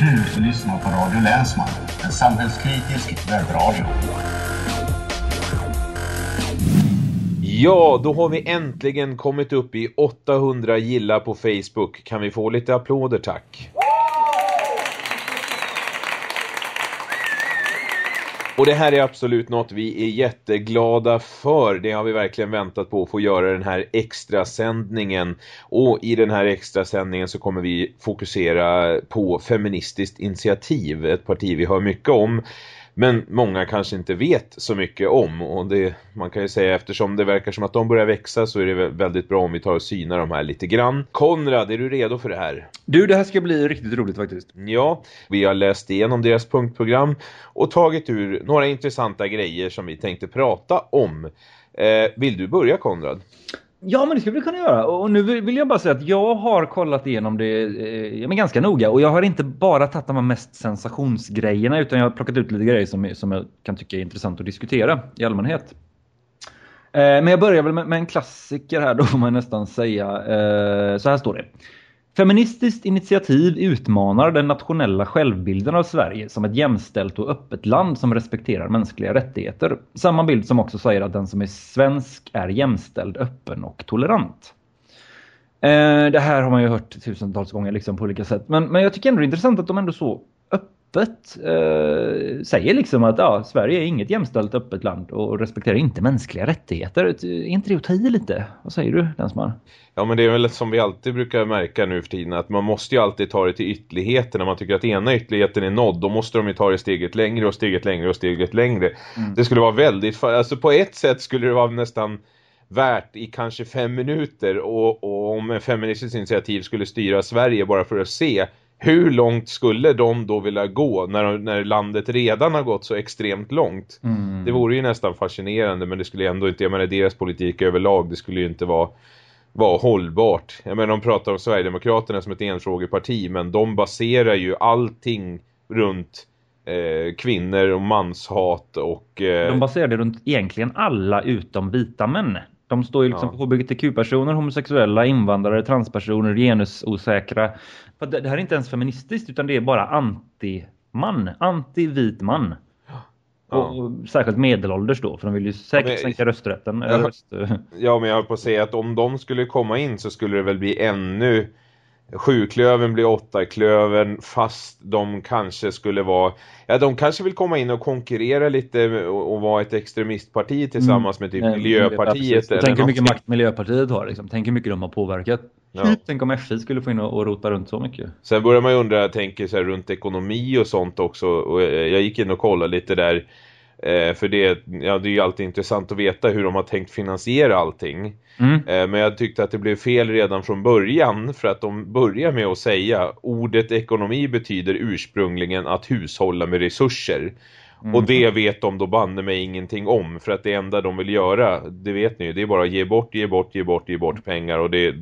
Du lyssnar på Radio Länsman, en samhällskritisk webbradio. Ja, då har vi äntligen kommit upp i 800 gilla på Facebook. Kan vi få lite applåder, tack? Och det här är absolut något vi är jätteglada för. Det har vi verkligen väntat på att få göra den här extra sändningen. Och i den här extra sändningen så kommer vi fokusera på feministiskt initiativ. Ett parti vi hör mycket om. Men många kanske inte vet så mycket om och det, man kan ju säga eftersom det verkar som att de börjar växa så är det väldigt bra om vi tar och synar de här lite grann. Konrad, är du redo för det här? Du, det här ska bli riktigt roligt faktiskt. Ja, vi har läst igenom deras punktprogram och tagit ur några intressanta grejer som vi tänkte prata om. Eh, vill du börja Konrad? Ja, men det skulle vi kunna göra. Och nu vill jag bara säga att jag har kollat igenom det eh, men ganska noga. Och jag har inte bara tagit de mest sensationsgrejerna utan jag har plockat ut lite grejer som, som jag kan tycka är intressant att diskutera i allmänhet. Eh, men jag börjar väl med, med, en klassiker här då får man nästan säga. Eh, så här står det. Feministiskt initiativ utmanar den nationella självbilden av Sverige som ett jämställt och öppet land som respekterar mänskliga rättigheter. Samma bild som också säger att den som är svensk är jämställd, öppen och tolerant. Eh, det här har man ju hört tusentals gånger liksom på olika sätt. Men, men jag tycker ändå det är intressant att de ändå så öppet eh, säger liksom att ja, Sverige är inget jämställt öppet land och respekterar inte mänskliga rättigheter. Är inte det att ta i lite? Vad säger du, Länsman? Ja, men det är väl som vi alltid brukar märka nu för tiden att man måste ju alltid ta det till ytterligheter. När man tycker att ena ytterligheten är nådd, då måste de ju ta det steget längre och steget längre och steget längre. Mm. Det skulle vara väldigt, alltså på ett sätt skulle det vara nästan värt i kanske fem minuter och, och om en feministisk initiativ skulle styra Sverige bara för att se hur långt skulle de då vilja gå när, när landet redan har gått så extremt långt? Mm. Det vore ju nästan fascinerande men det skulle ändå inte, jag menar deras politik överlag, det skulle ju inte vara, vara hållbart. Jag menar de pratar om Sverigedemokraterna som ett enfrågeparti men de baserar ju allting runt eh, kvinnor och manshat och... Eh... De baserar det runt egentligen alla utom vita män. De står ju liksom ja. på hbtq-personer, homosexuella, invandrare, transpersoner, genusosäkra. För det, det här är inte ens feministiskt utan det är bara anti-man, anti-vit man. Ja. Och, särskilt medelålders då, för de vill ju säkert ja, men, sänka rösträtten. Ja, röst... ja, men jag har på att säga att om de skulle komma in så skulle det väl bli ännu Sjuklöven blir åttaklöven fast de kanske skulle vara ja de kanske vill komma in och konkurrera lite och, och vara ett extremistparti tillsammans mm. med typ Nej, Miljöpartiet. Eller tänk hur mycket makt Miljöpartiet har liksom. Tänk hur mycket de har påverkat. Ja. Typ, tänk om FI skulle få in och, och rota runt så mycket. Sen börjar man ju undra, jag tänker så här, runt ekonomi och sånt också. Och jag gick in och kollade lite där Eh, för det, ja, det är ju alltid intressant att veta hur de har tänkt finansiera allting. Mm. Eh, men jag tyckte att det blev fel redan från början för att de börjar med att säga ordet ekonomi betyder ursprungligen att hushålla med resurser. Mm. Och det vet de då banne mig ingenting om för att det enda de vill göra, det vet ni ju, det är bara att ge bort, ge bort, ge bort, ge bort pengar och det,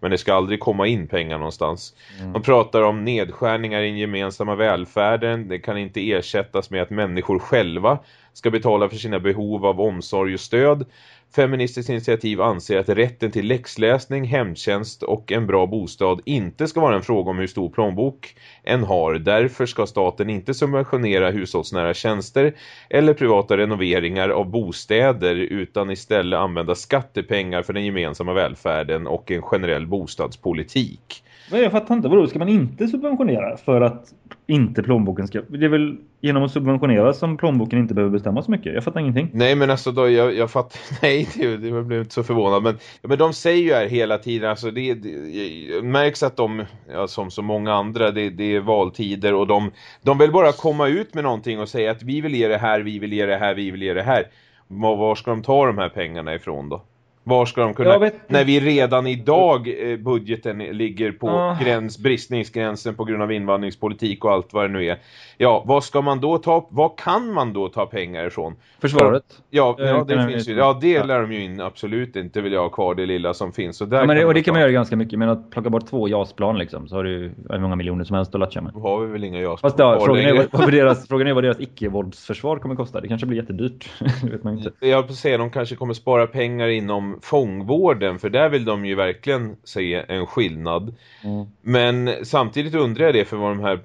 men det ska aldrig komma in pengar någonstans. Mm. De pratar om nedskärningar i den gemensamma välfärden, det kan inte ersättas med att människor själva ska betala för sina behov av omsorg och stöd. Feministiskt initiativ anser att rätten till läxläsning, hemtjänst och en bra bostad inte ska vara en fråga om hur stor plånbok en har. Därför ska staten inte subventionera hushållsnära tjänster eller privata renoveringar av bostäder utan istället använda skattepengar för den gemensamma välfärden och en generell bostadspolitik. Jag fattar inte, vadå ska man inte subventionera för att inte plånboken ska... Det är väl genom att subventionera som plånboken inte behöver bestämma så mycket. Jag fattar ingenting. Nej men alltså då, jag, jag fattar... Nej, det jag blev inte så förvånad. Men, men de säger ju här hela tiden, alltså det, det märks att de, ja, som så många andra, det, det är valtider och de, de vill bara komma ut med någonting och säga att vi vill ge det här, vi vill ge det här, vi vill ge det här. Var ska de ta de här pengarna ifrån då? Var ska de kunna... När vi redan idag eh, budgeten ligger på ah. gräns, bristningsgränsen på grund av invandringspolitik och allt vad det nu är. Ja, vad ska man då ta... Vad kan man då ta pengar ifrån? Försvaret? Ja, ja det finns ju. Ja, det ja. lär de ju in absolut inte vill jag ha kvar det lilla som finns. Och, där ja, men det, och det kan man göra ganska mycket. Men att plocka bort två JAS-plan liksom, så har du hur många miljoner som helst att latcha med. Då har vi väl inga JAS-plan Fast ja, frågan, är, vad deras, frågan är vad deras icke-våldsförsvar kommer kosta. Det kanske blir jättedyrt. det vet man inte. Jag får säga, de kanske kommer spara pengar inom om fångvården för där vill de ju verkligen se en skillnad. Mm. Men samtidigt undrar jag det för vad de här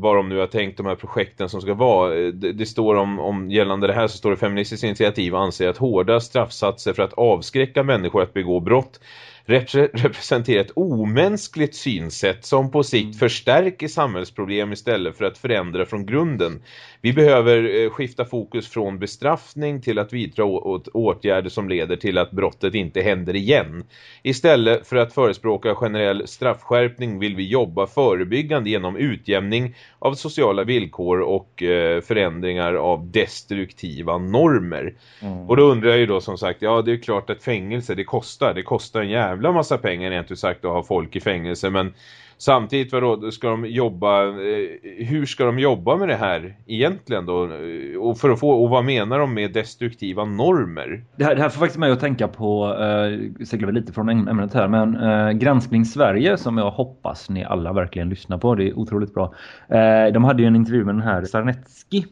vad de nu har tänkt de här projekten som ska vara. Det, det står om, om gällande det här så står det Feministiskt initiativ anser att hårda straffsatser för att avskräcka människor att begå brott representerar ett omänskligt synsätt som på sikt mm. förstärker samhällsproblem istället för att förändra från grunden. Vi behöver eh, skifta fokus från bestraffning till att vidta åtgärder som leder till att brottet inte händer igen. Istället för att förespråka generell straffskärpning vill vi jobba förebyggande genom utjämning av sociala villkor och eh, förändringar av destruktiva normer. Mm. Och då undrar jag ju då som sagt, ja det är klart att fängelse det kostar. Det kostar en jävla jävla massa pengar rent ut sagt att ha folk i fängelse men Samtidigt vadå, ska de jobba eh, hur ska de jobba med det här egentligen då? Eh, och för att få och vad menar de med destruktiva normer? Det här, det här får faktiskt mig att tänka på eh, seglar lite från ämnet här men eh, Granskning Sverige som jag hoppas ni alla verkligen lyssnar på. Det är otroligt bra. Eh, de hade ju en intervju med den här Sarnetski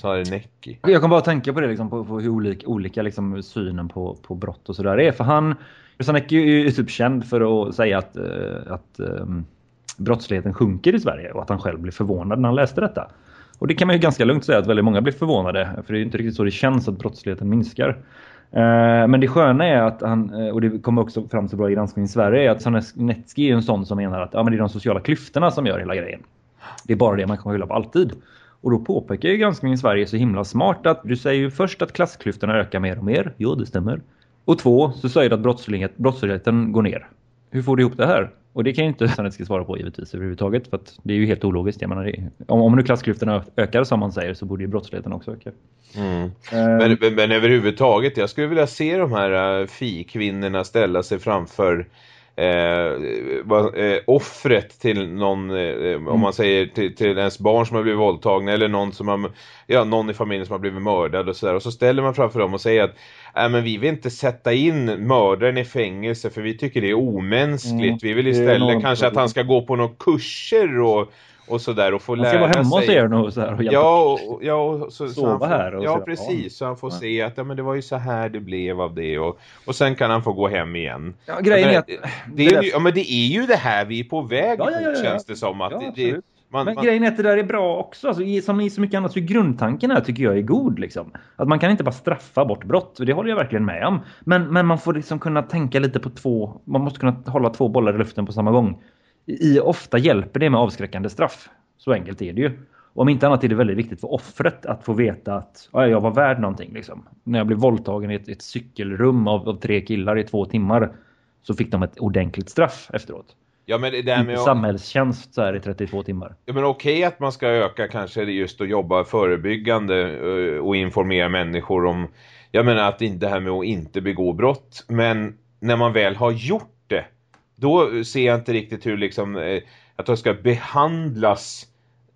Sarnecki. Jag kan bara tänka på det liksom, på, på hur olika, olika liksom, synen på, på brott och sådär är. För han, Sarnecki är ju typ känd för att säga att, uh, att um, brottsligheten sjunker i Sverige och att han själv blev förvånad när han läste detta. Och det kan man ju ganska lugnt säga att väldigt många blir förvånade för det är ju inte riktigt så det känns att brottsligheten minskar. Eh, men det sköna är att han, eh, och det kommer också fram så bra i granskningen i Sverige, är att Sanetski är en sån som menar att ja, men det är de sociala klyftorna som gör hela grejen. Det är bara det man kan skylla på alltid. Och då påpekar ju granskningen i Sverige så himla smart att du säger ju först att klassklyftorna ökar mer och mer. Jo, det stämmer. Och två, så säger du att brottslighet, brottsligheten går ner. Hur får du ihop det här? Och det kan ju inte Sanetski svara på givetvis överhuvudtaget för att det är ju helt ologiskt. Jag menar, om, om nu klassklyftorna ökar som man säger så borde ju brottsligheten också öka. Mm. Uh, men, men, men, överhuvudtaget, jag skulle vilja se de här uh, fi-kvinnorna ställa sig framför eh, eh, offret till någon, eh, om man säger till, till ens barn som har blivit våldtagna eller någon som har, ja, någon i familjen som har blivit mördad och sådär. Och så ställer man framför dem och säger att äh, men vi vill inte sätta in mördaren i fängelse för vi tycker det är omänskligt. Mm. Vi vill istället kanske att han ska gå på några kurser och och så där och få lära sig. Han ska vara hemma hos er nu och så här och Ja, och, ja och så, sova så får, här och Ja, så, precis. Så han får ja. se att ja, men det var ju så här det blev av det och, och sen kan han få gå hem igen. Ja, grejen men, är att det, är ju, ja, men det är ju det här vi är på väg ja, ja. känns det som att det, det man, men man... grejen är att det där är bra också. Alltså, som i så mycket annat så grundtanken här tycker jag är god. Liksom. Att man kan inte bara straffa bort brott. Det håller jag verkligen med om. Men, men man får liksom kunna tänka lite på två... Man måste kunna hålla två bollar i luften på samma gång. I, ofta hjälper det med avskräckande straff. Så enkelt är det ju. Och om inte annat är det väldigt viktigt för offret att få veta att ja, jag var värd någonting. Liksom. När jag blev våldtagen i ett, ett cykelrum av, av, tre killar i två timmar så fick de ett ordentligt straff efteråt. Ja, men det där med. Samhällstjänst så här i 32 timmar. Ja, men okej okay att man ska öka kanske just att jobba förebyggande eh, och informera människor om, jag menar att det här med att inte begå brott. Men när man väl har gjort då ser jag inte riktigt hur liksom eh, att de ska behandlas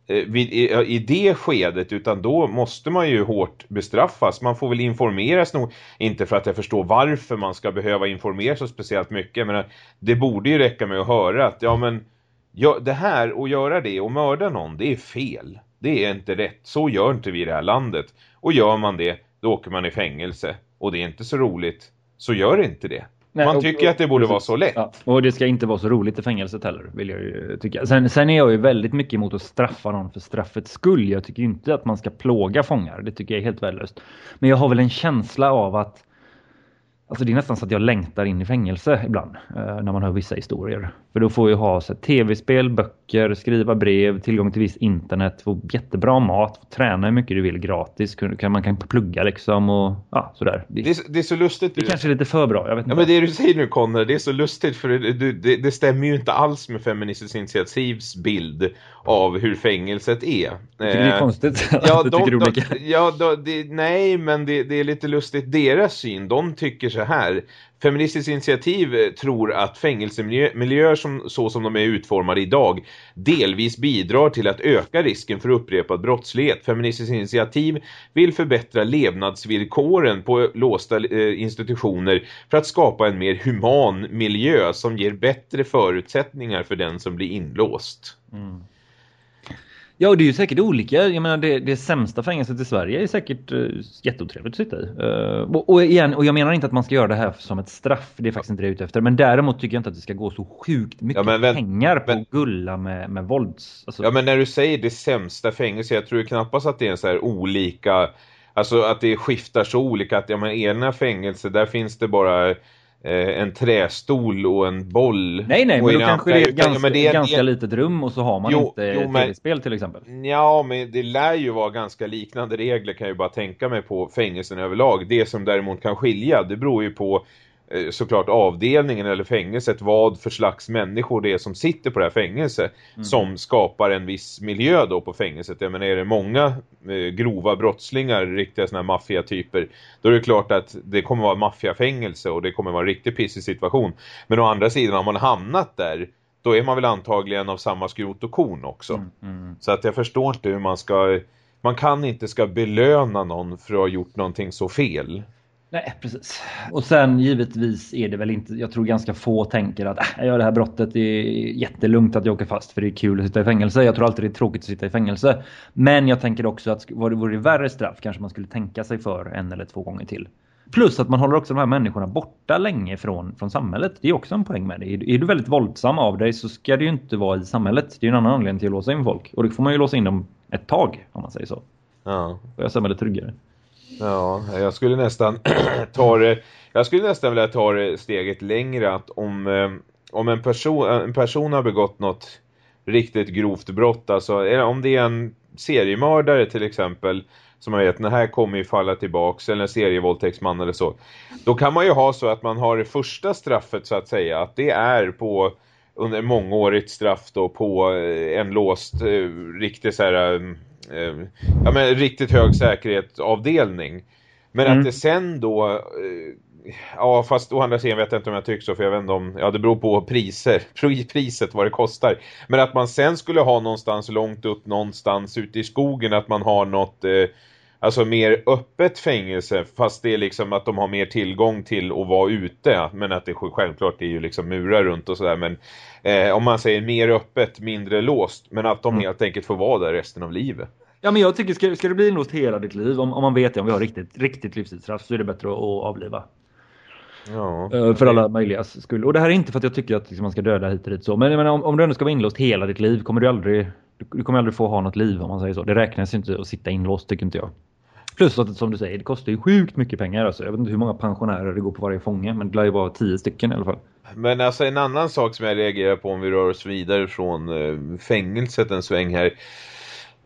eh, i, i det skedet utan då måste man ju hårt bestraffas. Man får väl informeras nog, inte för att jag förstår varför man ska behöva informera så speciellt mycket men det borde ju räcka med att höra att ja men ja, det här och göra det och mörda någon det är fel. Det är inte rätt. Så gör inte vi i det här landet. Och gör man det, då åker man i fängelse. Och det är inte så roligt. Så gör inte det. Nej, Man tycker och, och, att det borde vara så lätt. Ja, och det ska inte vara så roligt i fängelset heller, vill jag ju tycka. Sen, sen är jag ju väldigt mycket emot att straffa någon för straffets skull. Jag tycker inte att man ska plåga fångar. Det tycker jag är helt värdelöst. Men jag har väl en känsla av att Alltså det är nästan så att jag längtar in i fängelse ibland eh, när man hör vissa historier. För då får jag ha tv-spel, böcker, skriva brev, tillgång till viss internet, få jättebra mat, få träna hur mycket du vill gratis. Kan, man kan plugga liksom och ja, sådär. Det, det, det är så lustigt. Det är kanske är lite för bra, jag vet inte. Ja, men det du säger nu Conor, det är så lustigt för det, det, det stämmer ju inte alls med Feministiskt initiativs bild av hur fängelset är. Tycker det är konstigt ja, de, de, ja de, nej, men det, det, är lite lustigt deras syn. De tycker så här. Feministiskt initiativ eh, tror att fängelsemiljöer som, så som de är utformade idag delvis bidrar till att öka risken för upprepad brottslighet. Feministiskt initiativ vill förbättra levnadsvillkoren på låsta eh, institutioner för att skapa en mer human miljö som ger bättre förutsättningar för den som blir inlåst. Mm. Ja, det är ju säkert olika. Jag menar, det, det sämsta fängelset i Sverige är säkert uh, jätteotrevligt att sitta i. Uh, och, och, igen, och jag menar inte att man ska göra det här som ett straff. Det är faktiskt inte det jag är ute efter. Men däremot tycker jag inte att det ska gå så sjukt mycket ja, men, pengar på att gulla med, med vålds... Alltså. Ja, men när du säger det sämsta fängelset, jag tror knappast att det är en så här olika... Alltså att det skiftar så olika att ja, men ena fängelse, där finns det bara en trästol och en boll. Nej, nej, men då kanske det är ett ganska, det ganska det, litet rum och så har man jo, inte tv-spel till exempel. Ja, men det lär ju vara ganska liknande regler kan jag ju bara tänka mig på fängelsen överlag. Det som däremot kan skilja, det beror ju på Eh, såklart avdelningen eller fängelset vad för slags människor det är som sitter på det här fängelset mm. som skapar en viss miljö då på fängelset. Jag menar är det många eh, grova brottslingar, riktiga sådana här maffiatyper då är det klart att det kommer vara maffiafängelse och det kommer vara en riktigt pissig situation. Men å andra sidan har man hamnat där då är man väl antagligen av samma skrot och korn också. Mm, mm. Så att jag förstår inte hur man ska man kan inte ska belöna någon för att ha gjort någonting så fel. Nej, precis. Och sen givetvis är det väl inte, jag tror ganska få tänker att äh, jag gör det här brottet, det är jättelugnt att jag åker fast för det är kul att sitta i fängelse. Jag tror alltid det är tråkigt att sitta i fängelse. Men jag tänker också att var det vore värre straff kanske man skulle tänka sig för en eller två gånger till. Plus att man håller också de här människorna borta länge från, från samhället. Det är också en poäng med det. Är, är du väldigt våldsam av dig så ska det ju inte vara i samhället. Det är en annan anledning till att låsa in folk. Och då får man ju låsa in dem ett tag om man säger så. Ja. Och jag samhället tryggare. Ja, jag skulle nästan ta det, jag skulle nästan vilja ta det steget längre att om, eh, om en, person, en person har begått något riktigt grovt brott, alltså om det är en seriemördare till exempel som man vet, den här kommer ju falla tillbaks eller en serievåldtäktsman eller så. Då kan man ju ha så att man har det första straffet så att säga, att det är på under mångårigt straff då på eh, en låst eh, riktigt så här eh, ja, men riktigt hög säkerhetsavdelning. Men mm. att det sen då eh, ja fast å andra sidan vet jag inte om jag tycker så för jag vet inte om, ja det beror på priser, priset vad det kostar. Men att man sen skulle ha någonstans långt upp någonstans ute i skogen att man har något eh, alltså mer öppet fängelse fast det är liksom att de har mer tillgång till att vara ute men att det självklart är ju liksom murar runt och sådär men eh, om man säger mer öppet, mindre låst men att de mm. helt enkelt får vara där resten av livet. Ja men jag tycker ska, ska det bli inlåst hela ditt liv om, om man vet det, om vi har riktigt, riktigt livstidsstraff så är det bättre att, att avliva. Ja, eh, för alla möjliga skull. Och det här är inte för att jag tycker att liksom, man ska döda hit och dit så. Men menar, om, om du ändå ska vara inlåst hela ditt liv kommer du aldrig du kommer aldrig få ha något liv om man säger så. Det räknas inte att sitta inlåst tycker inte jag. Plus att som du säger, det kostar ju sjukt mycket pengar. Alltså. Jag vet inte hur många pensionärer det går på varje fånge, men det lär ju vara tio stycken i alla fall. Men alltså en annan sak som jag reagerar på om vi rör oss vidare från eh, fängelset en sväng här.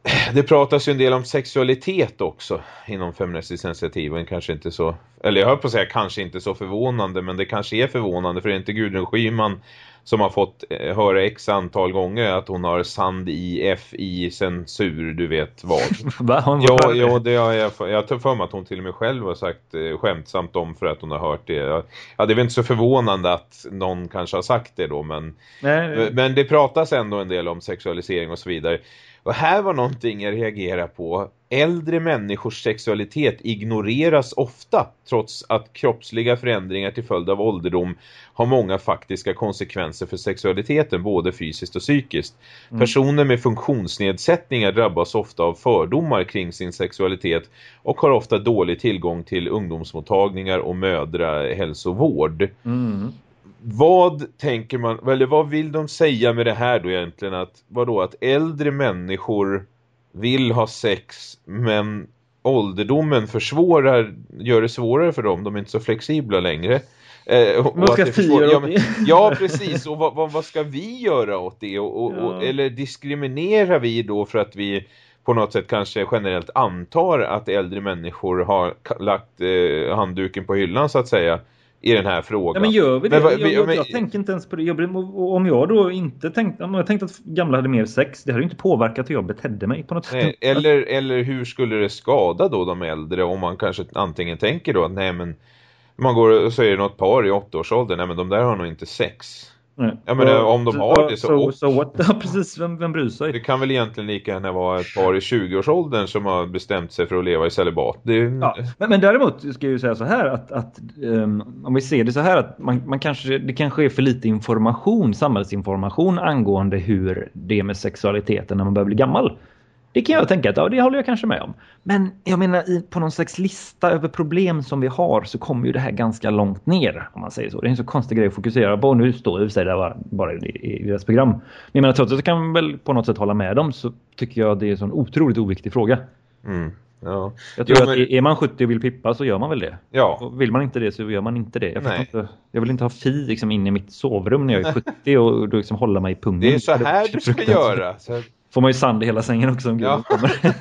Det pratas ju en del om sexualitet också inom feministinitiativen, kanske inte så, eller jag hör på att säga kanske inte så förvånande, men det kanske är förvånande för det är inte Gudrun Schyman som har fått eh, höra x antal gånger att hon har sand i F i censur, du vet vad. Va? ja, ja, det har jag, jag tar för mig att hon till och med själv har sagt eh, skämtsamt om för att hon har hört det. Ja, det är väl inte så förvånande att någon kanske har sagt det då, men, Nej. men det pratas ändå en del om sexualisering och så vidare. Och här var någonting jag reagerar på. Äldre människors sexualitet ignoreras ofta trots att kroppsliga förändringar till följd av ålderdom har många faktiska konsekvenser för sexualiteten, både fysiskt och psykiskt. Mm. Personer med funktionsnedsättningar drabbas ofta av fördomar kring sin sexualitet och har ofta dålig tillgång till ungdomsmottagningar och mödrahälsovård. Mm vad tänker man, eller vad vill de säga med det här då egentligen? Att, vadå, att äldre människor vill ha sex men ålderdomen försvårar, gör det svårare för dem, de är inte så flexibla längre. Eh, och, göra ja, men, ja, precis. Och vad, vad, vad, ska vi göra åt det? Och, och, ja. eller diskriminerar vi då för att vi på något sätt kanske generellt antar att äldre människor har lagt eh, handduken på hyllan så att säga i den här frågan. Ja, men gör vi det? Men, jag, jag, jag, tänker inte ens på det. Jag, om jag då inte tänkte, om jag tänkte att gamla hade mer sex, det hade ju inte påverkat hur jag betedde mig på något sätt. Eller, eller hur skulle det skada då de äldre om man kanske antingen tänker då att nej men man går och säger något par i åttaårsåldern, nej men de där har nog inte sex. Nej. Ja men så, om de har det så... Så, så what? Ja, precis, vem, vem bryr sig? Det kan väl egentligen lika gärna vara ett par i 20-årsåldern som har bestämt sig för att leva i celibat. Det... Ja, men, men däremot ska jag ju säga så här att, att um, om vi ser det så här att man, man kanske, det kanske är för lite information, samhällsinformation angående hur det är med sexualiteten när man börjar bli gammal. Det kan jag tänka att ja, det håller jag kanske med om. Men jag menar på någon slags lista över problem som vi har så kommer ju det här ganska långt ner om man säger så. Det är en så konstig grej att fokusera på. Nu står det där bara, bara i, i deras program. Men jag menar trots att jag kan väl på något sätt hålla med dem så tycker jag det är en sån otroligt oviktig fråga. Mm. Ja. Jag tror jo, men... att är man 70 och vill pippa så gör man väl det. Ja. Och vill man inte det så gör man inte det. Jag, inte, jag vill inte ha fi liksom in i mitt sovrum när jag är 70 och, och liksom hålla mig i pungen. Det är så här du ska göra. Så... Får man ju sand i hela sängen också om ja. kommer.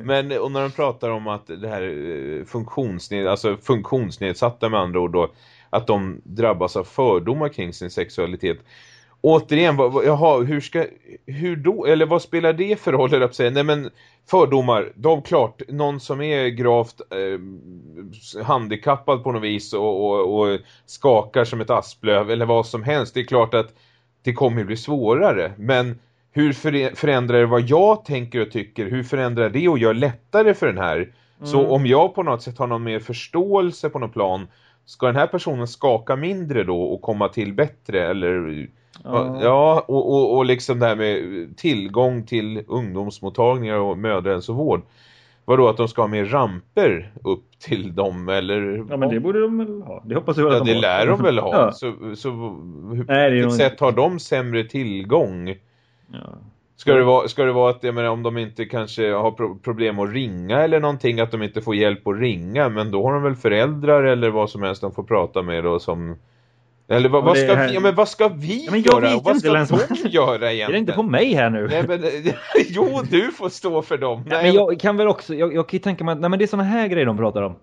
Men och när de pratar om att det här eh, funktionsned, alltså funktionsnedsatta med andra ord då, att de drabbas av fördomar kring sin sexualitet återigen, vad, jaha, hur ska, hur då, eller vad spelar det för roll, eller säga? Nej men, fördomar, de klart, någon som är gravt eh, handikappad på något vis och, och, och, skakar som ett asplöv eller vad som helst, det är klart att det kommer bli svårare, men hur förändrar det vad jag tänker och tycker, hur förändrar det och gör lättare för den här? Mm. Så om jag på något sätt har någon mer förståelse på något plan, ska den här personen skaka mindre då och komma till bättre eller Ja, ja och, och, och liksom det här med tillgång till ungdomsmottagningar och mödrahälsovård. Vadå, att de ska ha mer ramper upp till dem, eller? Ja, men det borde de väl ha. Det hoppas jag att ja, de det har. lär de väl ha. Ja. Så, så hur, Nej, vilket sätt har de sämre tillgång? Ja. Ska det vara, ska det vara att, jag menar, om de inte kanske har pro problem att ringa eller någonting, att de inte får hjälp att ringa, men då har de väl föräldrar eller vad som helst de får prata med då som eller vad, vad, ska, här... vi, ja, men vad ska vi ja, men jag göra? Vad ska de göra egentligen? Det är inte på mig här nu. Nej, men, jo, du får stå för dem. Nej. men jag kan väl också, jag, jag kan tänka mig att nej, men det är såna här grejer de pratar om.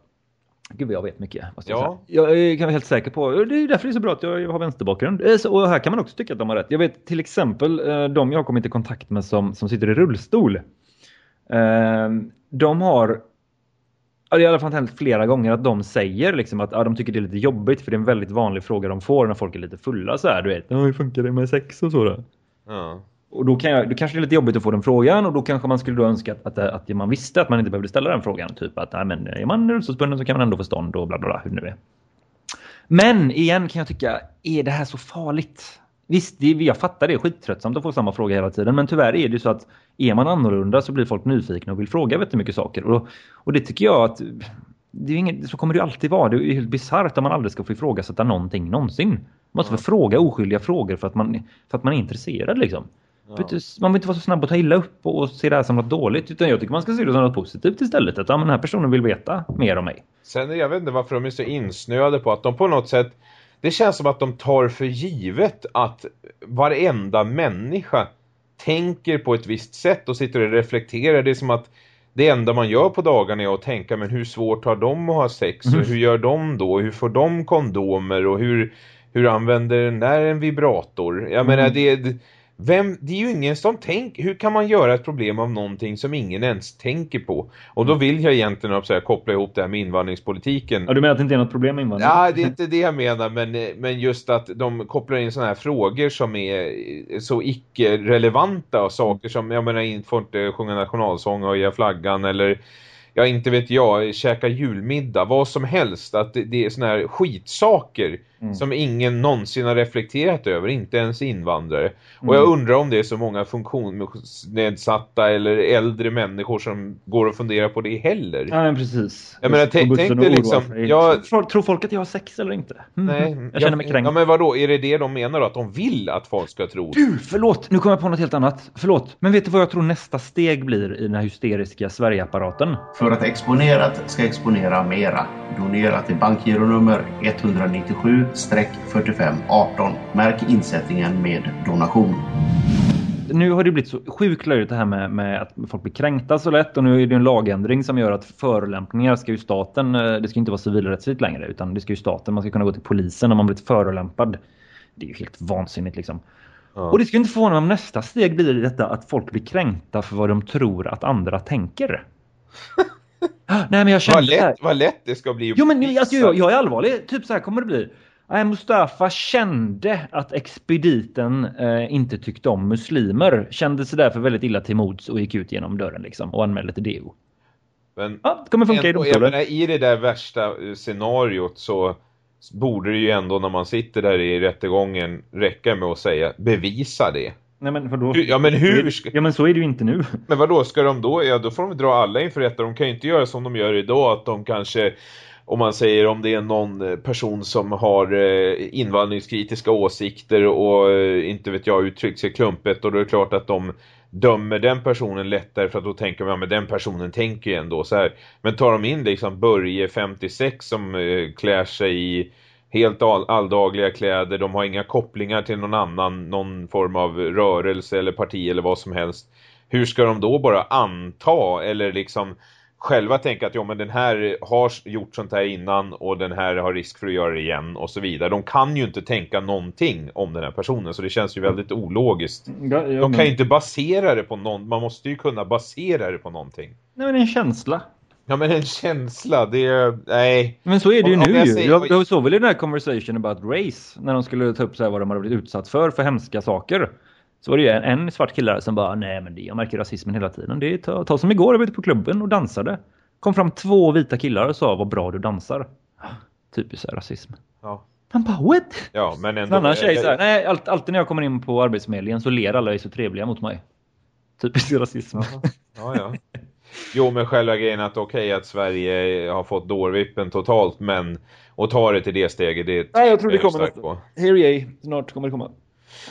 Gud vad jag vet mycket. Ja. Jag, jag kan vara helt säker på, det är därför det är så bra att jag har vänsterbakgrund. Eh, och här kan man också tycka att de har rätt. Jag vet till exempel eh, de jag har kommit i kontakt med som, som sitter i rullstol. Eh, de har det har i alla fall hänt flera gånger att de säger liksom att ja, de tycker det är lite jobbigt för det är en väldigt vanlig fråga de får när folk är lite fulla så här, du vet. Hur funkar det med sex och så då? Ja. Och då, kan jag, då kanske det är lite jobbigt att få den frågan och då kanske man skulle då önska att, att, att man visste att man inte behövde ställa den frågan. Typ att nej, men är man rullstolsbunden så kan man ändå få stånd och bla bla bla, hur det nu är. Men igen kan jag tycka, är det här så farligt? Visst, det, jag fattar det är skittröttsamt att få samma fråga hela tiden. Men tyvärr är det så att är man annorlunda så blir folk nyfikna och vill fråga väldigt mycket saker. Och, och det tycker jag att det är inget, så kommer det alltid vara. Det är helt bisarrt att man aldrig ska få ifrågasätta någonting någonsin. Man måste få fråga oskyldiga frågor för att man, för att man är intresserad liksom. Ja. Man vill inte vara så snabb att ta illa upp och se det här som något dåligt. Utan jag tycker man ska se det som något positivt istället. Att ja, den här personen vill veta mer om mig. Sen jag vet inte varför de är så insnöade på att de på något sätt det känns som att de tar för givet att varenda människa tänker på ett visst sätt och sitter och reflekterar. Det är som att det enda man gör på dagarna är att tänka men hur svårt har de att ha sex och mm. hur gör de då? Hur får de kondomer och hur, hur använder den där en vibrator? Jag mm. menar det vem, det är ju ingen som tänker, hur kan man göra ett problem av någonting som ingen ens tänker på? Och då vill jag egentligen så här, koppla ihop det här med invandringspolitiken. Ja, du menar att det inte är något problem med invandring? Ja, det är inte det jag menar, men, men just att de kopplar in sådana här frågor som är så icke-relevanta och saker som, jag menar, inte får inte sjunga nationalsång och höja flaggan eller ja inte vet jag, käka julmiddag, vad som helst. Att det, det är såna här skitsaker mm. som ingen någonsin har reflekterat över, inte ens invandrare. Mm. Och jag undrar om det är så många funktionsnedsatta eller äldre människor som går och funderar på det heller. Ja, men precis. Jag menar, tänk dig liksom... Jag... Tror folk att jag har sex eller inte? Mm. Nej, jag känner mig kränkt. Ja, men vadå? Är det det de menar då? Att de vill att folk ska tro? Du, förlåt! Nu kommer jag på något helt annat. Förlåt. Men vet du vad jag tror nästa steg blir i den här hysteriska Sverigeapparaten? För att exponerat ska exponera mera. Donera till bankgironummer 197 4518. Märk insättningen med donation. Nu har det blivit så sjukt löjligt det här med, med, att folk blir kränkta så lätt och nu är det en lagändring som gör att förolämpningar ska ju staten, eh, det ska inte vara civilrättsligt längre utan det ska ju staten, man ska kunna gå till polisen om man blivit förolämpad. Det är ju helt vansinnigt liksom. Ja. Och det ska inte förvåna om nästa steg blir detta att folk blir kränkta för vad de tror att andra tänker. Nej, men jag känner vad, lätt, vad lätt det ska bli. Jo, men alltså, jag, jag är allvarlig. Typ så här kommer det bli. Nej, Mustafa kände att expediten eh, inte tyckte om muslimer. Kände sig därför väldigt illa till mods och gick ut genom dörren liksom och anmälde till DO. Men ja, det kommer funka ändå, i domstolen. Menar, I det där värsta eh, scenariot så borde det ju ändå när man sitter där i rättegången räcka med att säga bevisa det. Nej men vadå? Ja men hur ska... Ja men så är det ju inte nu. Men vad då ska de då? Ja då får de dra alla inför rätta. De kan ju inte göra som de gör idag att de kanske om man säger om det är någon eh, person som har eh, invandringskritiska åsikter och eh, inte vet jag uttryckt sig klumpet och då är det klart att de dömer den personen lättare för att då tänker man, ja men den personen tänker ju ändå så här. Men tar de in liksom Börje 56 som klär sig i helt all, alldagliga kläder, de har inga kopplingar till någon annan, någon form av rörelse eller parti eller vad som helst. Hur ska de då bara anta eller liksom själva tänka att ja, men den här har gjort sånt här innan och den här har risk för att göra det igen och så vidare. De kan ju inte tänka någonting om den här personen så det känns ju väldigt ologiskt. Ja, ja, de kan ju inte basera det på någon, man måste ju kunna basera det på någonting. Nej men en känsla. Ja men en känsla, det är, nej. Men så är det ju om, nu jag ju. Säger, jag, jag såg väl i den här conversation about race när de skulle ta upp så här vad de hade blivit utsatt för, för hemska saker. Så var det ju en, en svart kille som bara, nej men det, jag märker rasismen hela tiden. Det är ta, ta som igår, jag var ute på klubben och dansade. Kom fram två vita killar och sa, vad bra du dansar. Typiskt rasism. Ja. Han bara, what? Ja, men ändå... En annan tjej så här, nej, all, alltid när jag kommer in på arbetsförmedlingen så ler alla är så trevliga mot mig. Typiskt rasism. Ja, ja. Jo, men själva grejen att okej okay, att Sverige har fått dårvippen totalt, men att ta det till det steget, det Nej, jag tror det kommer något. Here snart kommer det komma.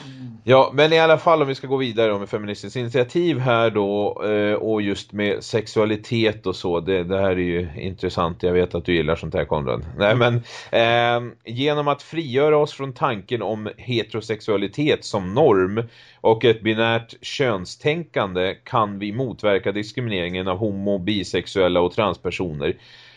Mm. Ja, men i alla fall om vi ska gå vidare då med feministiskt initiativ här då eh, och just med sexualitet och så, det, det, här är ju intressant, jag vet att du gillar sånt här Konrad. Nej men, eh, genom att frigöra oss från tanken om heterosexualitet som norm och ett binärt könstänkande kan vi motverka diskrimineringen av homo, bisexuella och transpersoner.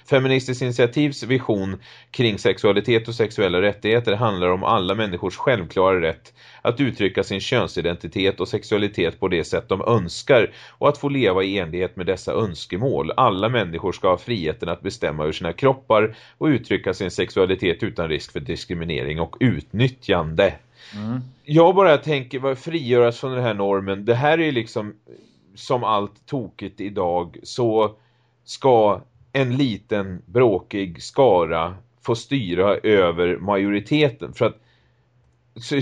Feministiskt initiativs vision kring sexualitet och sexuella rättigheter handlar om alla människors självklara rätt att uttrycka sin könsidentitet och sexualitet på det sätt de önskar och att få leva i enlighet med dessa önskemål. Alla människor ska ha friheten att bestämma över sina kroppar och uttrycka sin sexualitet utan risk för diskriminering och utnyttjande. Mm. Jag bara tänker, vad frigöras från den här normen? Det här är liksom som allt tokigt idag så ska en liten bråkig skara få styra över majoriteten. För att,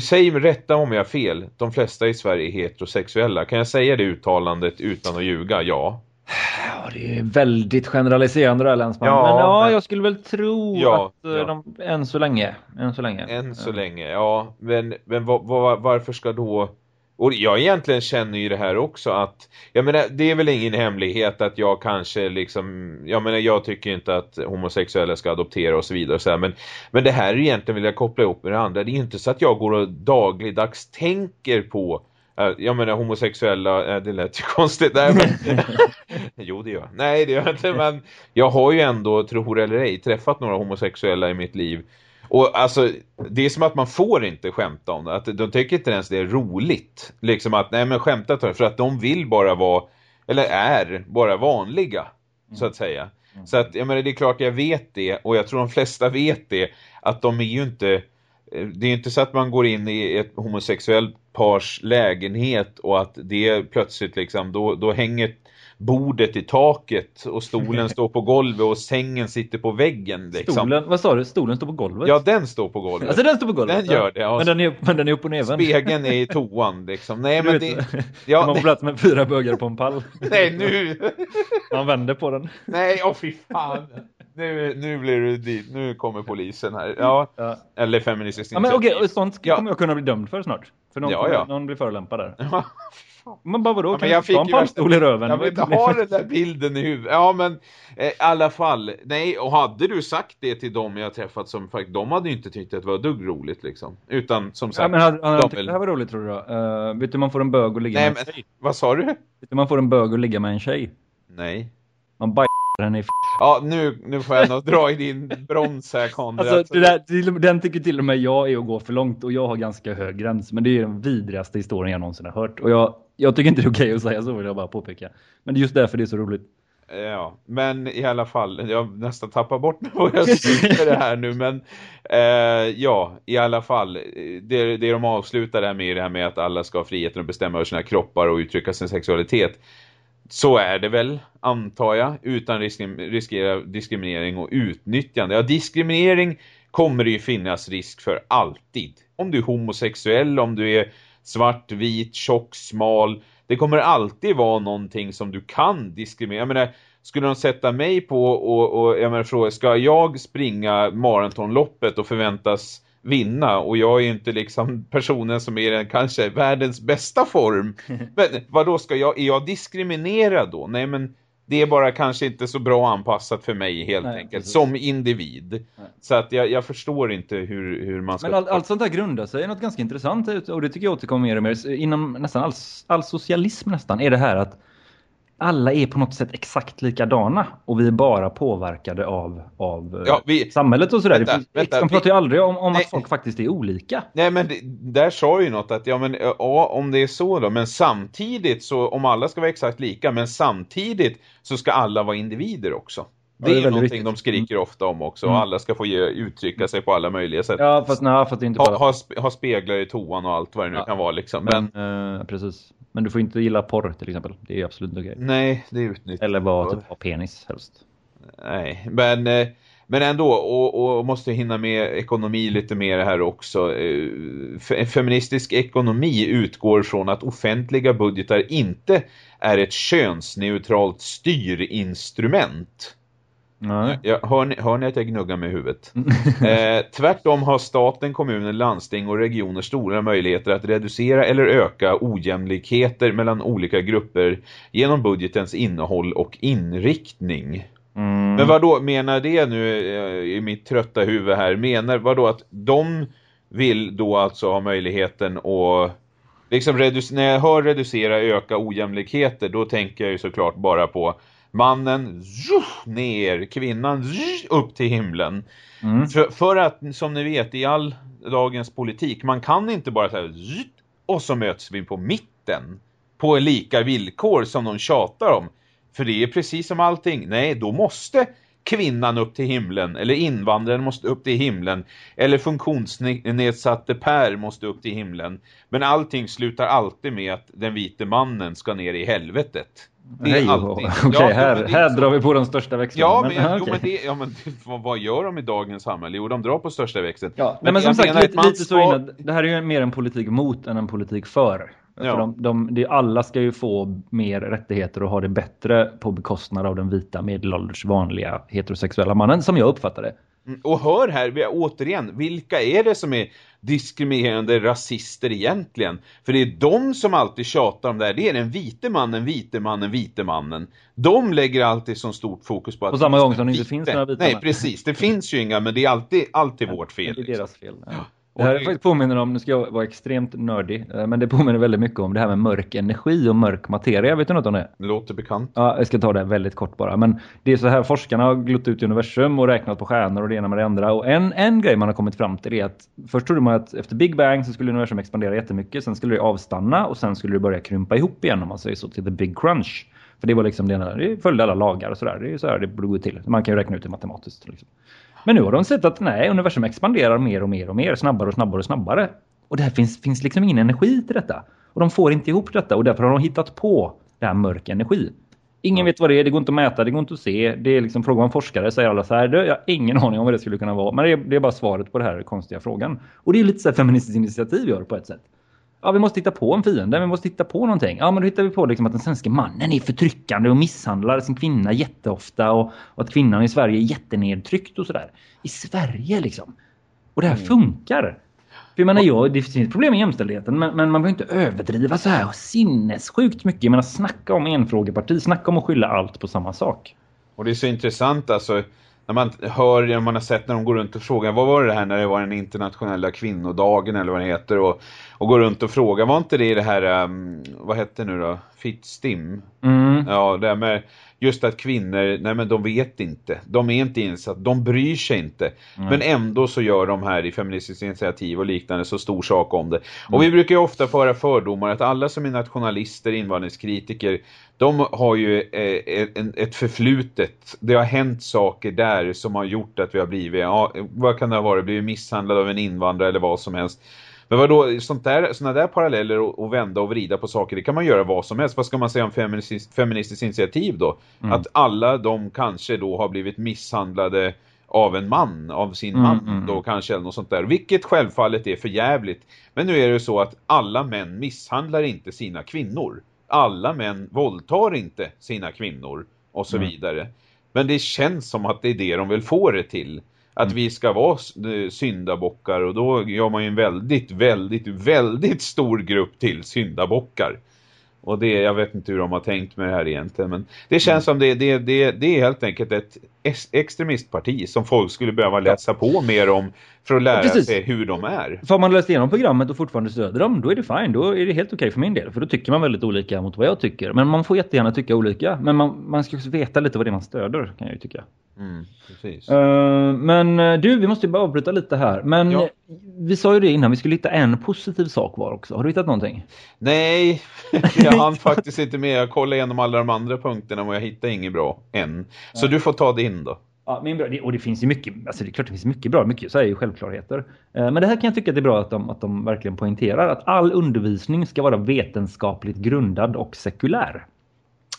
säg mig rätta om jag har fel, de flesta i Sverige är heterosexuella. Kan jag säga det uttalandet utan att ljuga? Ja. Ja, det är väldigt generaliserande där Länsman. Ja, men ja, men... jag skulle väl tro ja, att eh, ja. de, än så länge. Än så länge. Än så länge, ja. Men, men var, var, varför ska då och jag egentligen känner ju det här också att, jag menar, det är väl ingen hemlighet att jag kanske liksom, jag menar, jag tycker inte att homosexuella ska adoptera och så vidare och så här, men, men det här är egentligen vill jag koppla ihop med det andra. Det är inte så att jag går och dagligdags tänker på äh, jag menar homosexuella, äh, det lät ju konstigt. Nej, men, jo det gör Nej det gör jag inte, men jag har ju ändå, tror eller ej, träffat några homosexuella i mitt liv. Och alltså, det är som att man får inte skämta om det. Att de tycker inte ens det är roligt. Liksom att, nej men skämta för att de vill bara vara, eller är, bara vanliga. Mm. Så att säga. Mm. Så att, jag menar, det är klart jag vet det. Och jag tror de flesta vet det. Att de är ju inte, det är inte så att man går in i ett homosexuellt pars lägenhet och att det plötsligt liksom, då, då hänger bordet i taket och stolen står på golvet och sängen sitter på väggen. Liksom. Stolen, vad sa du? Stolen står på golvet? Ja, den står på golvet. Alltså den står på golvet? Den gör det. Ja. Men, den är, men den är upp och nervänd. Spegeln är i toan liksom. Nej, men det... Ja, man får plats med fyra bögar på en pall. Nej, nu! Man vänder på den. Nej, åh fy fan. Nu, nu blir du dit. Nu kommer polisen här. Ja, ja. eller feministiskt ja, men okej, okay, sånt ja. kommer jag kunna bli dömd för snart. För någon, ja, ja. någon blir förolämpad där. Men bara vadå? Ja, men jag fick en pannstol i röven. Jag vill inte ha den där bilden i huvudet. Ja, men eh, i alla fall. Nej, och hade du sagt det till dem jag träffat som faktiskt, de hade ju inte tyckt att det var dugg roligt liksom. Utan som sagt. Ja, men hade, hade de tyckt det här var roligt tror du då? Uh, vet du man får en bög och ligga Nej, med en tjej? Vad sa du? Vet du man får en bög och ligga med en tjej? Nej. Man baj den är Ja, nu, nu får jag nog dra i din broms här, Konrad. Alltså, där, den tycker till och med jag är att gå för långt och jag har ganska hög gräns. Men det är den vidrigaste historien jag någonsin har hört. Och jag, jag tycker inte det är okej att säga så, vill jag bara påpeka. Men det är just därför det är så roligt. Ja, men i alla fall, jag nästan tappar bort vad jag skriver det här nu, men eh, ja, i alla fall, det, det de avslutar det här med det här med att alla ska ha friheten att bestämma över sina kroppar och uttrycka sin sexualitet. Så är det väl, antar jag, utan risk, riskera diskriminering och utnyttjande. Ja, diskriminering kommer det ju finnas risk för alltid. Om du är homosexuell, om du är svart, vit, tjock, smal. Det kommer alltid vara någonting som du kan diskriminera. Jag menar, skulle de sätta mig på och, och jag menar, fråga, ska jag springa maratonloppet och förväntas vinna och jag är ju inte liksom personen som är den kanske världens bästa form. Men vad då ska jag, är jag diskriminerad då? Nej men det är bara kanske inte så bra anpassat för mig helt Nej, enkelt, precis. som individ. Nej. Så att jag, jag, förstår inte hur, hur man ska... Men all, allt sånt här grundar sig i något ganska intressant och det tycker jag återkommer mer och mer. Inom nästan all, all socialism nästan är det här att alla är på något sätt exakt likadana och vi är bara påverkade av, av ja, vi, samhället och sådär. Vänta, vänta, de pratar ju aldrig om, om att folk faktiskt är olika. Nej, men det, där sa ju något att ja, men, ja, om det är så då, men samtidigt så, om alla ska vara exakt lika, men samtidigt så ska alla vara individer också. Det, ja, det är, är någonting viktigt. de skriker ofta om också. Mm. Alla ska få ge, uttrycka sig på alla möjliga sätt. Ja, fast nej, fast inte bara... Ha, ha, ha speglar i toan och allt vad det nu ja. kan vara liksom. Men, men uh, precis. Men du får inte gilla porr till exempel. Det är absolut inte okej. Nej, det är utnyttjat. Eller vara typ ha penis helst. Nej, men, eh, men ändå. Och, och måste hinna med ekonomi lite mer här också. Eh, feministisk ekonomi utgår från att offentliga budgetar inte är ett könsneutralt styrinstrument. Nej. Ja, hör, ni, hör ni att jag gnuggar med huvudet? eh, tvärtom har staten, kommunen, landsting och regioner stora möjligheter att reducera eller öka ojämlikheter mellan olika grupper genom budgetens innehåll och inriktning. Mm. Men vad då menar det nu eh, i mitt trötta huvud här? Menar vad då att de vill då alltså ha möjligheten att liksom när jag hör reducera öka ojämlikheter då tänker jag ju såklart bara på mannen ner, kvinnan upp till himlen. Mm. För, för, att, som ni vet, i all dagens politik, man kan inte bara säga och så möts vi på mitten på lika villkor som de tjatar om. För det är precis som allting. Nej, då måste kvinnan upp till himlen eller invandraren måste upp till himlen eller funktionsnedsatte Per måste upp till himlen. Men allting slutar alltid med att den vite mannen ska ner i helvetet. Det är alltid. Okej, okay, här, här drar vi på den största växeln. Ja, men, men, jo, men, det, ja, men vad, vad, gör de i dagens samhälle? Jo, de drar på största växeln. Ja, men, men som sagt, lite, lite så innan, det här är ju mer en politik mot än en politik för. Ja. för de, de, de, alla ska ju få mer rättigheter och ha det bättre på bekostnad av den vita medelålders vanliga heterosexuella mannen som jag uppfattar det. Mm, och hör här, återigen, vilka är det som är diskriminerande rasister egentligen? För det är de som alltid tjatar om det här. Det är den vite mannen, vite mannen, vite mannen. De lägger alltid så stort fokus på att... På samma gång som det inte finns några vita Nej, precis. Det finns ju inga, men det är alltid, alltid vårt fel. Det är deras fel. Ja. Det här faktiskt påminner om, nu ska jag vara extremt nördig, eh, men det påminner väldigt mycket om det här med mörk energi och mörk materia. Vet du något om det? Det låter bekant. Ja, jag ska ta det väldigt kort bara. Men det är så här, forskarna har glott ut i universum och räknat på stjärnor och det ena med det andra. Och en, en grej man har kommit fram till är att först trodde man att efter Big Bang så skulle universum expandera jättemycket. Sen skulle det avstanna och sen skulle det börja krympa ihop igen om man säger så till the big crunch. För det var liksom det, det följde alla lagar och sådär. Det är så här det borde gå till. Man kan ju räkna ut det matematiskt. Liksom. Men nu har de sett att nej, universum expanderar mer och mer och mer, snabbare och snabbare och snabbare. Och det här finns, finns liksom ingen energi till detta. Och de får inte ihop detta och därför har de hittat på det här mörk energi. Ingen vet vad det är, det går inte att mäta, det går inte att se. Det är liksom frågan forskare säger alla så här, jag har ingen aning om vad det skulle kunna vara. Men det är, det är bara svaret på den här konstiga frågan. Och det är lite så här feministiskt initiativ gör på ett sätt. Ja, vi måste hitta på en fiende, vi måste hitta på någonting. Ja, men då hittar vi på liksom att den svenska mannen är förtryckande och misshandlar sin kvinna jätteofta och, och att kvinnan i Sverige är jättenedtryckt och sådär. I Sverige liksom. Och det här mm. funkar. För jag menar, ja, det finns problem med jämställdheten, men, men man behöver inte överdriva så här sinnessjukt mycket. Jag menar, snacka om enfrågeparti, snacka om att skylla allt på samma sak. Och det är så intressant alltså när man hör, när man har sett när de går runt och frågar vad var det här när det var den internationella kvinnodagen eller vad det heter och, och går runt och frågar, var inte det det här, um, vad hette nu då? Fittstim? Mm. Ja, det med just att kvinnor, nej men de vet inte. De är inte insatt, de bryr sig inte. Mm. Men ändå så gör de här i Feministiskt initiativ och liknande så stor sak om det. Mm. Och vi brukar ju ofta föra fördomar att alla som är nationalister, invandringskritiker, de har ju eh, ett förflutet. Det har hänt saker där som har gjort att vi har blivit, ja, vad kan det ha varit, blivit misshandlade av en invandrare eller vad som helst. Men vadå, sånt där, såna där paralleller och, och, vända och vrida på saker, det kan man göra vad som helst. Vad ska man säga om feministiskt, feministiskt initiativ då? Mm. Att alla de kanske då har blivit misshandlade av en man, av sin mm, man mm. då kanske eller något sånt där. Vilket självfallet är för jävligt. Men nu är det så att alla män misshandlar inte sina kvinnor. Alla män våldtar inte sina kvinnor och så mm. vidare. Men det känns som att det är det de vill få det till. Att mm. vi ska vara eh, syndabockar och då gör man ju en väldigt, väldigt, väldigt stor grupp till syndabockar. Och det, jag vet inte hur de har tänkt med det här egentligen. Men det känns mm. som det, det, det, det är helt enkelt ett extremistparti som folk skulle behöva läsa på mer om för att lära ja, sig hur de är. Får man läst igenom programmet och fortfarande stöder dem, då är det fine. Då är det helt okej okay för min del. För då tycker man väldigt olika mot vad jag tycker. Men man får jättegärna tycka olika. Men man, man ska också veta lite vad det är man stöder, kan jag ju tycka. Mm, precis. Uh, men eh, du, vi måste ju bara avbryta lite här. Men ja. vi sa ju det innan, vi skulle hitta en positiv sak var också. Har du hittat någonting? Nej, jag hann faktiskt inte med. Jag kollade igenom alla de andra punkterna och jag hittade inget bra än. Så ja. du får ta det in då. Ja, min bra, och det finns ju mycket, alltså det är klart det finns mycket bra, mycket så är ju självklarheter. Eh, men det här kan jag tycka att det är bra att de, att de verkligen poängterar att all undervisning ska vara vetenskapligt grundad och sekulär.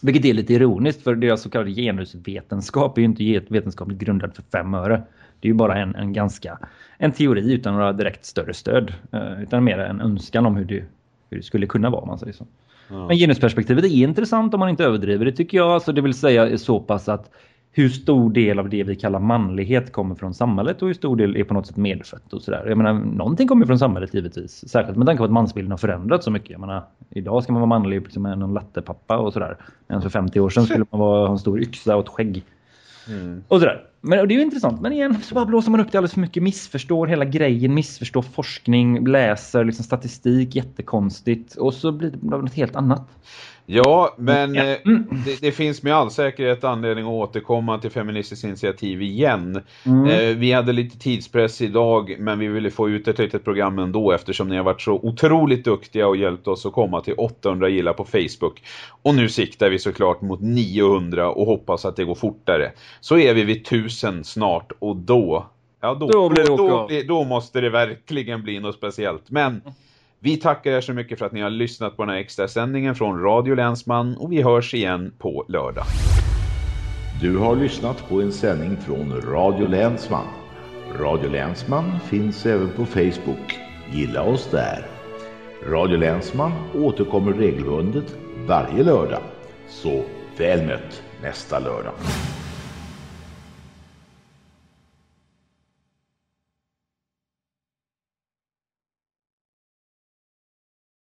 Vilket är lite ironiskt för deras så kallade genusvetenskap är ju inte vetenskapligt grundad för fem öre. Det är ju bara en, en ganska en teori utan några direkt större stöd. Eh, utan mer en önskan om hur det, hur det skulle kunna vara om man säger så. Ja. Men genusperspektivet är intressant om man inte överdriver det tycker jag. Alltså det vill säga så pass att hur stor del av det vi kallar manlighet kommer från samhället och hur stor del är på något sätt medfött och sådär. Jag menar, någonting kommer från samhället givetvis. Särskilt med tanke på att mansbilden har förändrats så mycket. Jag menar, idag ska man vara manlig liksom någon lattepappa och sådär. Men för 50 år sedan skulle man vara, ha en stor yxa och ett skägg. Mm. Och sådär. Men och det är ju intressant. Men igen så bara blåser man upp det alldeles för mycket. Missförstår hela grejen. Missförstår forskning. Läser liksom statistik jättekonstigt. Och så blir det något helt annat. Ja, men eh, det, det, finns med all säkerhet anledning att återkomma till Feministiskt initiativ igen. Mm. Eh, vi hade lite tidspress idag, men vi ville få ut ett litet program ändå eftersom ni har varit så otroligt duktiga och hjälpt oss att komma till 800 gillar på Facebook. Och nu siktar vi såklart mot 900 och hoppas att det går fortare. Så är vi vid 1000 snart och då... Ja, då, då, då, då, då måste det verkligen bli något speciellt. Men vi tackar er så mycket för att ni har lyssnat på den här extra sändningen från Radio Länsman och vi hörs igen på lördag. Du har lyssnat på en sändning från Radio Länsman. Radio Länsman finns även på Facebook. Gilla oss där. Radio Länsman återkommer regelbundet varje lördag. Så väl mött nästa lördag.